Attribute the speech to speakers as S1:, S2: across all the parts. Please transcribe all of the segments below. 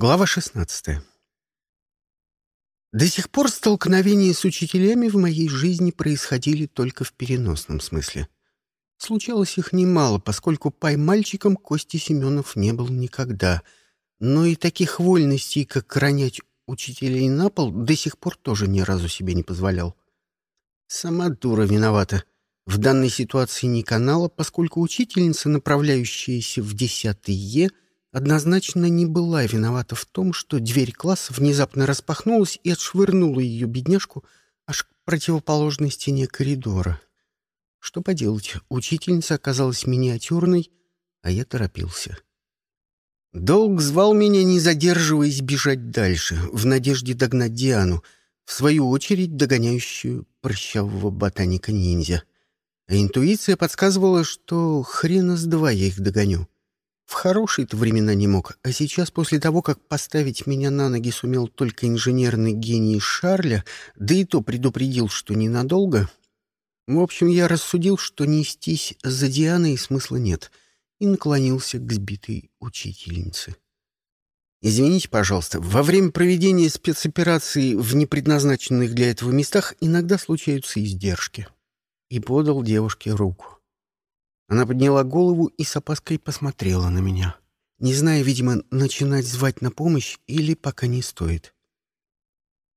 S1: Глава 16. До сих пор столкновения с учителями в моей жизни происходили только в переносном смысле. Случалось их немало, поскольку пай-мальчиком Кости Семенов не был никогда, но и таких вольностей, как ронять учителей на пол, до сих пор тоже ни разу себе не позволял. Сама дура виновата. В данной ситуации не канала, поскольку учительница, направляющаяся в 10 Е, — однозначно не была виновата в том, что дверь класса внезапно распахнулась и отшвырнула ее бедняжку аж к противоположной стене коридора. Что поделать, учительница оказалась миниатюрной, а я торопился. Долг звал меня, не задерживаясь, бежать дальше, в надежде догнать Диану, в свою очередь догоняющую прыщавого ботаника-ниндзя. А интуиция подсказывала, что хрена с два я их догоню. В хорошие-то времена не мог, а сейчас, после того, как поставить меня на ноги сумел только инженерный гений Шарля, да и то предупредил, что ненадолго. В общем, я рассудил, что нестись за Дианой смысла нет, и наклонился к сбитой учительнице. «Извините, пожалуйста, во время проведения спецоперации в непредназначенных для этого местах иногда случаются издержки». И подал девушке руку. Она подняла голову и с опаской посмотрела на меня, не зная, видимо, начинать звать на помощь или пока не стоит.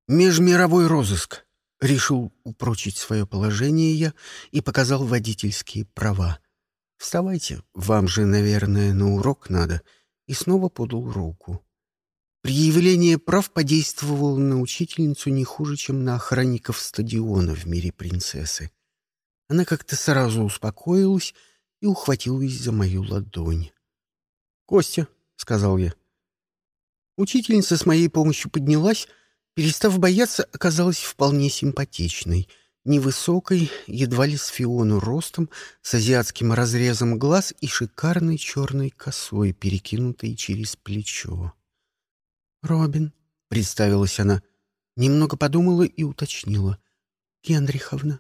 S1: «Межмировой розыск!» — решил упрочить свое положение я и показал водительские права. «Вставайте, вам же, наверное, на урок надо», и снова подал руку. Предъявление прав подействовало на учительницу не хуже, чем на охранников стадиона в мире принцессы. Она как-то сразу успокоилась и ухватилась за мою ладонь. «Костя», — сказал я. Учительница с моей помощью поднялась, перестав бояться, оказалась вполне симпатичной, невысокой, едва ли с фиону ростом, с азиатским разрезом глаз и шикарной черной косой, перекинутой через плечо. «Робин», — представилась она, немного подумала и уточнила. «Генриховна».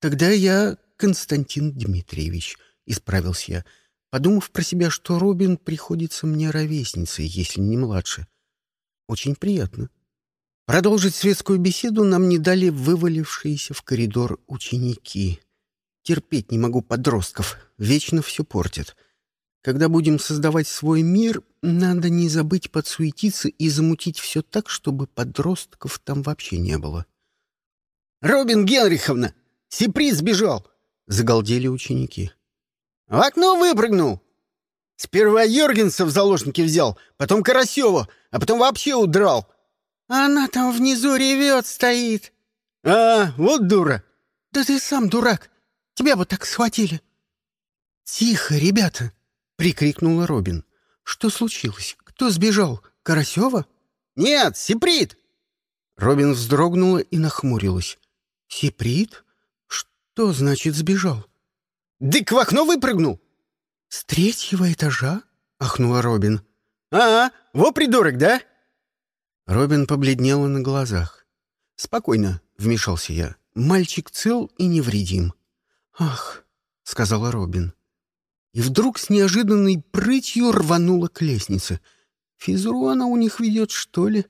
S1: «Тогда я Константин Дмитриевич, — исправился я, подумав про себя, что Робин приходится мне ровесницей, если не младше. Очень приятно. Продолжить светскую беседу нам не дали вывалившиеся в коридор ученики. Терпеть не могу подростков, вечно все портят. Когда будем создавать свой мир, надо не забыть подсуетиться и замутить все так, чтобы подростков там вообще не было. «Робин Генриховна! Сиприз сбежал!» Загалдели ученики. «В окно выпрыгнул! Сперва Йоргенса в заложники взял, потом Карасева, а потом вообще удрал. она там внизу ревет, стоит». «А, вот дура!» «Да ты сам дурак! Тебя бы так схватили!» «Тихо, ребята!» — прикрикнула Робин. «Что случилось? Кто сбежал? Карасева?»
S2: «Нет, Сиприт!»
S1: Робин вздрогнула и нахмурилась. «Сиприт? «Что значит сбежал?»
S2: «Дык в окно выпрыгнул!»
S1: «С третьего этажа?» — ахнула Робин.
S2: «А, во придурок, да?»
S1: Робин побледнела на глазах. «Спокойно», — вмешался я. «Мальчик цел и невредим». «Ах», — сказала Робин. И вдруг с неожиданной прытью рванула к лестнице. Физру она у них ведет, что ли?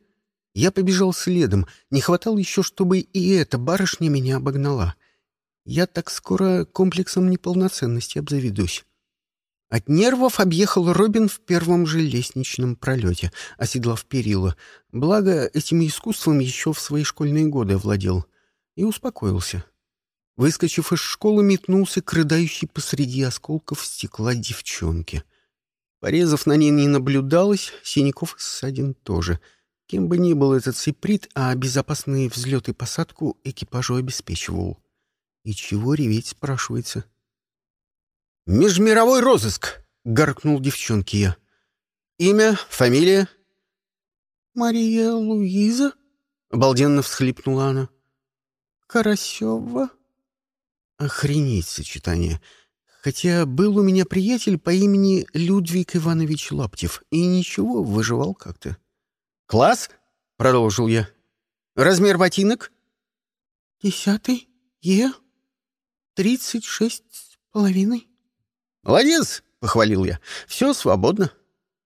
S1: Я побежал следом. Не хватало еще, чтобы и эта барышня меня обогнала. Я так скоро комплексом неполноценности обзаведусь. От нервов объехал Робин в первом же лестничном пролете, оседлав перила. Благо, этим искусством еще в свои школьные годы овладел. И успокоился. Выскочив из школы, метнулся к рыдающей посреди осколков стекла девчонке. Порезов на ней не наблюдалось, синяков и ссадин тоже. Кем бы ни был этот сиприт, а безопасный взлет и посадку экипажу обеспечивал. И чего реветь, спрашивается?
S2: «Межмировой розыск!» — гаркнул девчонке я. «Имя, фамилия?»
S1: «Мария Луиза?» — обалденно всхлипнула она. «Карасева?» Охренеть сочетание. Хотя был у меня приятель по имени Людвиг Иванович Лаптев, и ничего, выживал как-то.
S2: «Класс?» — продолжил я. «Размер ботинок?»
S1: «Десятый. Е?» «Тридцать шесть с половиной».
S2: «Молодец!» — похвалил я. «Все свободно».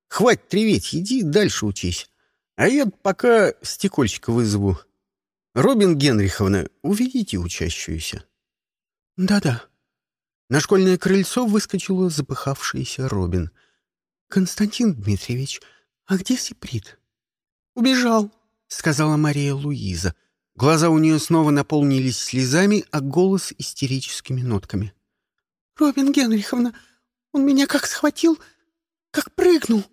S1: Хватит реветь, иди дальше учись. А я пока стекольщика вызову. Робин Генриховна, уведите учащуюся. Да-да. На школьное крыльцо выскочила запыхавшаяся Робин. Константин Дмитриевич, а где Сиприт? Убежал, сказала Мария Луиза. Глаза у нее снова наполнились слезами, а голос — истерическими нотками. «Робин Генриховна, он меня как схватил, как прыгнул!»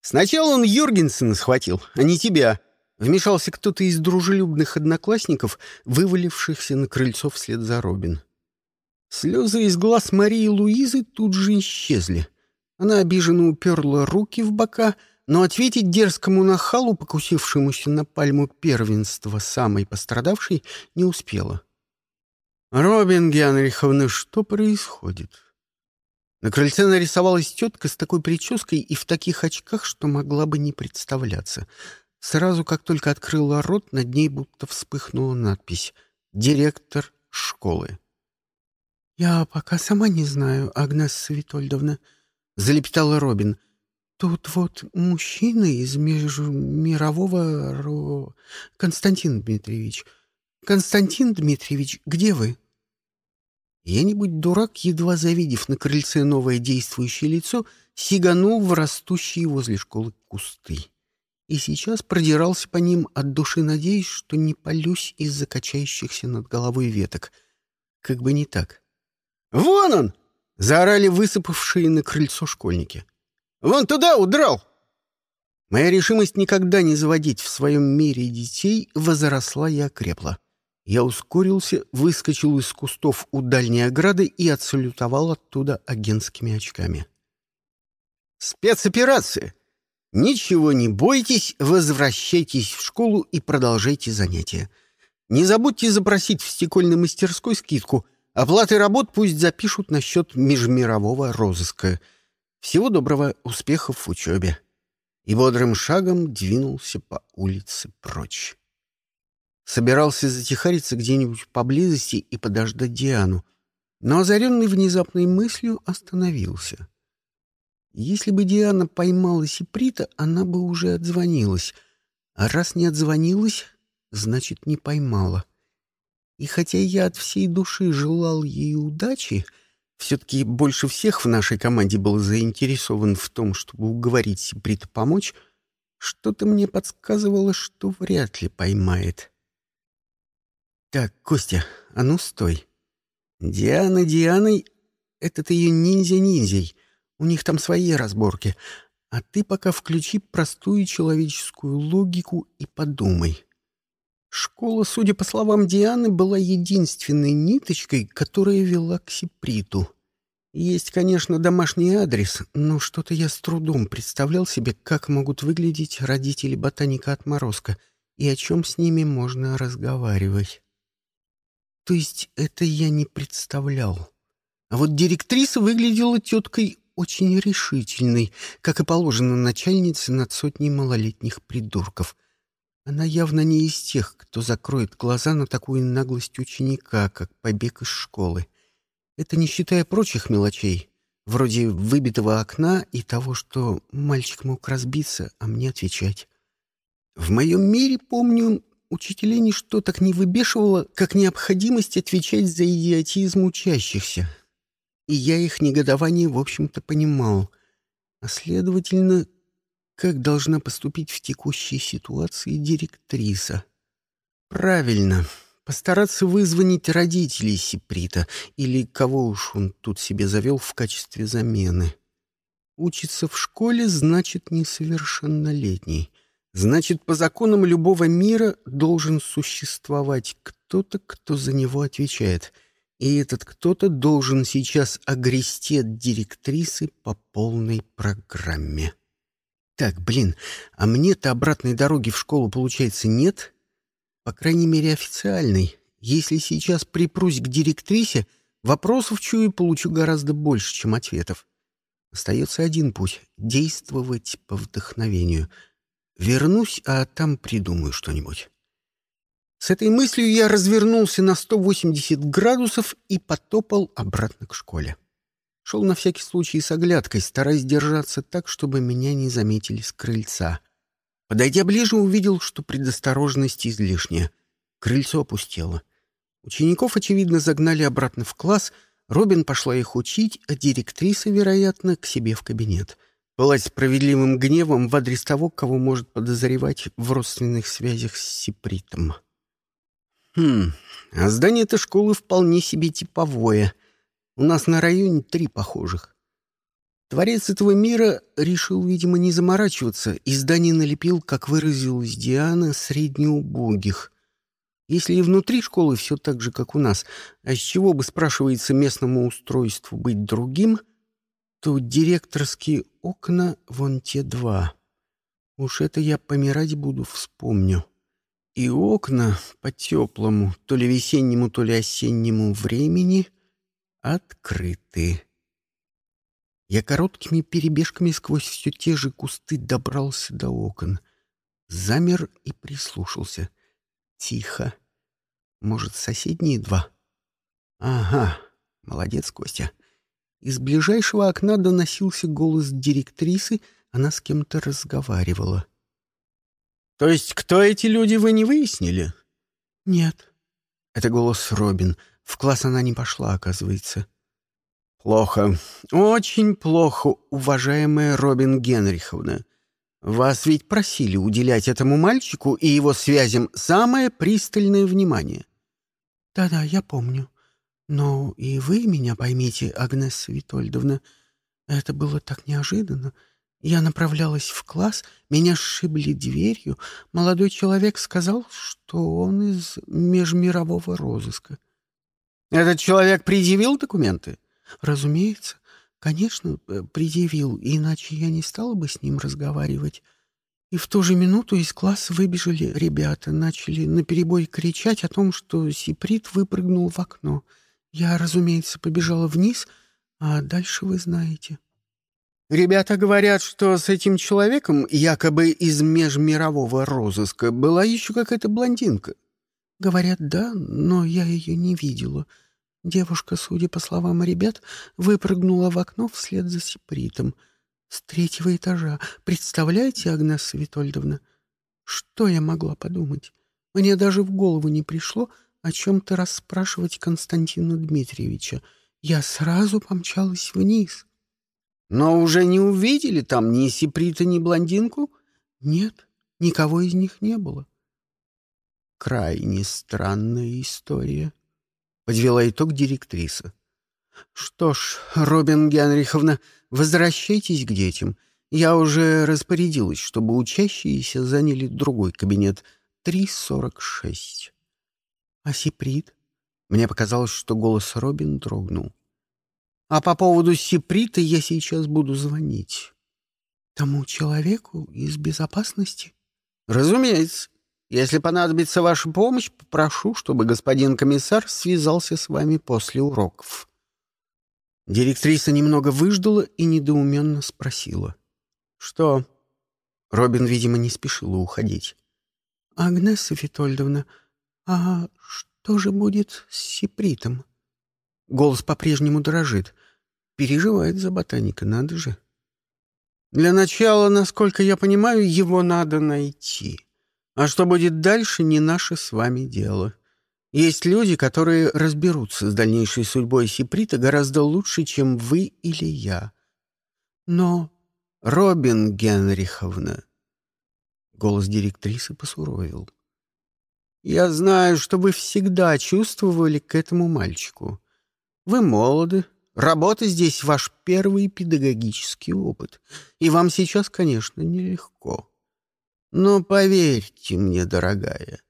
S1: «Сначала он Юргенсена схватил, а не тебя!» Вмешался кто-то из дружелюбных одноклассников, вывалившихся на крыльцо вслед за Робин. Слезы из глаз Марии Луизы тут же исчезли. Она обиженно уперла руки в бока — но ответить дерзкому нахалу, покусившемуся на пальму первенства самой пострадавшей, не успела. «Робин Генриховна, что происходит?» На крыльце нарисовалась тетка с такой прической и в таких очках, что могла бы не представляться. Сразу, как только открыла рот, над ней будто вспыхнула надпись «Директор школы». «Я пока сама не знаю, Агнесса Витольдовна», — залепетала Робин. Тут вот мужчина из межмирового ро... Константин Дмитриевич. Константин Дмитриевич, где вы? Я, не будь дурак, едва завидев на крыльце новое действующее лицо, сиганул в растущие возле школы кусты. И сейчас продирался по ним от души, надеясь, что не полюсь из-за качающихся над головой веток. Как бы не так. «Вон он!» — заорали высыпавшие на крыльцо школьники. Вон туда удрал!» Моя решимость никогда не заводить в своем мире детей возросла и окрепла. Я ускорился, выскочил из кустов у дальней ограды и отсалютовал оттуда агентскими очками. «Спецоперация! Ничего не бойтесь, возвращайтесь в школу и продолжайте занятия. Не забудьте запросить в стекольной мастерской скидку. Оплаты работ пусть запишут на счет межмирового розыска — всего доброго, успехов в учебе. И бодрым шагом двинулся по улице прочь. Собирался затихариться где-нибудь поблизости и подождать Диану, но озаренный внезапной мыслью остановился. Если бы Диана поймала Сиприта, она бы уже отзвонилась, а раз не отзвонилась, значит, не поймала. И хотя я от всей души желал ей удачи, — все-таки больше всех в нашей команде был заинтересован в том, чтобы уговорить Сибрита помочь, что-то мне подсказывало, что вряд ли поймает. «Так, Костя, а ну стой. Диана Дианой — этот ее ниндзя-ниндзей. У них там свои разборки. А ты пока включи простую человеческую логику и подумай. Школа, судя по словам Дианы, была единственной ниточкой, которая вела к Сиприту. Есть, конечно, домашний адрес, но что-то я с трудом представлял себе, как могут выглядеть родители ботаника отморозка и о чем с ними можно разговаривать. То есть это я не представлял. А вот директриса выглядела теткой очень решительной, как и положено начальнице над сотней малолетних придурков — она явно не из тех, кто закроет глаза на такую наглость ученика, как побег из школы. Это не считая прочих мелочей, вроде выбитого окна и того, что мальчик мог разбиться, а мне отвечать. В моем мире, помню, учителей ничто так не выбешивало, как необходимость отвечать за идиотизм учащихся. И я их негодование, в общем-то, понимал. А следовательно, как должна поступить в текущей ситуации директриса? Правильно, постараться вызвонить родителей Сиприта или кого уж он тут себе завел в качестве замены. Учиться в школе значит несовершеннолетний. Значит, по законам любого мира должен существовать кто-то, кто за него отвечает. И этот кто-то должен сейчас огрести от директрисы по полной программе. Так, блин, а мне-то обратной дороги в школу, получается, нет? По крайней мере, официальной. Если сейчас припрусь к директрисе, вопросов чую получу гораздо больше, чем ответов. Остается один путь — действовать по вдохновению. Вернусь, а там придумаю что-нибудь. С этой мыслью я развернулся на 180 градусов и потопал обратно к школе. Шел на всякий случай с оглядкой, стараясь держаться так, чтобы меня не заметили с крыльца. Подойдя ближе, увидел, что предосторожность излишняя. Крыльцо опустело. Учеников, очевидно, загнали обратно в класс. Робин пошла их учить, а директриса, вероятно, к себе в кабинет. Пылать справедливым гневом в адрес того, кого может подозревать в родственных связях с Сипритом. Хм, а здание этой школы вполне себе типовое. У нас на районе три похожих. Творец этого мира решил, видимо, не заморачиваться, и здание налепил, как выразилась Диана, среднеубогих. Если и внутри школы все так же, как у нас, а с чего бы, спрашивается, местному устройству быть другим, то директорские окна вон те два. Уж это я помирать буду, вспомню. И окна по теплому, то ли весеннему, то ли осеннему времени открыты. Я короткими перебежками сквозь все те же кусты добрался до окон. Замер и прислушался. Тихо. Может, соседние два? Ага, молодец, Костя. Из ближайшего окна доносился голос директрисы, она с кем-то разговаривала. «То есть кто эти люди, вы не выяснили?» «Нет». Это голос Робин. В класс она не пошла, оказывается. «Плохо. Очень плохо, уважаемая Робин Генриховна. Вас ведь просили уделять этому мальчику и его связям самое пристальное внимание». «Да-да, я помню. Но и вы меня поймите, Агнесса Витольдовна. Это было так неожиданно. Я направлялась в класс, меня сшибли дверью. Молодой человек сказал, что он из межмирового розыска. «Этот человек предъявил документы?» «Разумеется. Конечно, э, предъявил, иначе я не стала бы с ним разговаривать». И в ту же минуту из класса выбежали ребята, начали наперебой кричать о том, что Сиприт выпрыгнул в окно. Я, разумеется, побежала вниз, а дальше вы знаете. Ребята говорят, что с этим человеком, якобы из межмирового розыска, была еще какая-то блондинка. Говорят, да, но я ее не видела. Девушка, судя по словам ребят, выпрыгнула в окно вслед за Сипритом. С третьего этажа. Представляете, Агнесса Витольдовна? Что я могла подумать? Мне даже в голову не пришло о чем-то расспрашивать Константина Дмитриевича. Я сразу помчалась вниз. Но уже не увидели там ни Сиприта, ни блондинку? Нет, никого из них не было. Крайне странная история. Подвела итог директриса. Что ж, Робин Генриховна, возвращайтесь к детям. Я уже распорядилась, чтобы учащиеся заняли другой кабинет 346. А Сиприт? Мне показалось, что голос Робин дрогнул. А по поводу Сиприта я сейчас буду звонить. Тому человеку из безопасности? Разумеется. Если понадобится ваша помощь, попрошу, чтобы господин комиссар связался с вами после уроков. Директриса немного выждала и недоуменно спросила. «Что?» Робин, видимо, не спешила уходить. «Агнеса Витольдовна, а что же будет с Сипритом?» Голос по-прежнему дрожит. Переживает за ботаника, надо же. Для начала, насколько я понимаю, его надо найти. А что будет дальше, не наше с вами дело. Есть люди, которые разберутся с дальнейшей судьбой Сиприта гораздо лучше, чем вы или я. Но, Робин Генриховна... Голос директрисы посуровил. «Я знаю, что вы всегда чувствовали к этому мальчику. Вы молоды, работа здесь ваш первый педагогический опыт, и вам сейчас, конечно, нелегко. Но поверьте мне, дорогая,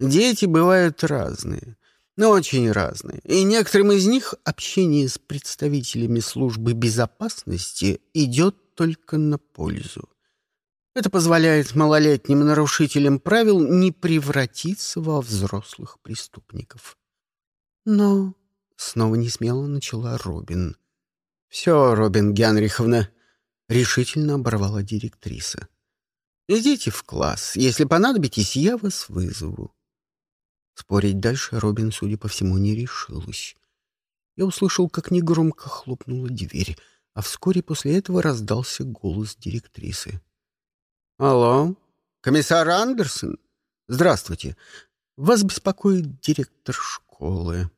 S1: дети бывают разные, но очень разные, и некоторым из них общение с представителями службы безопасности идет только на пользу. Это позволяет малолетним нарушителям правил не превратиться во взрослых преступников. Но Снова не смело начала Робин. «Все, Робин Генриховна», — решительно оборвала директриса. «Идите в класс. Если понадобитесь, я вас вызову». Спорить дальше Робин, судя по всему, не решилась. я услышал, как негромко хлопнула дверь, а вскоре после этого раздался голос директрисы. «Алло, комиссар Андерсон? Здравствуйте. Вас беспокоит директор школы».